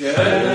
Yeah.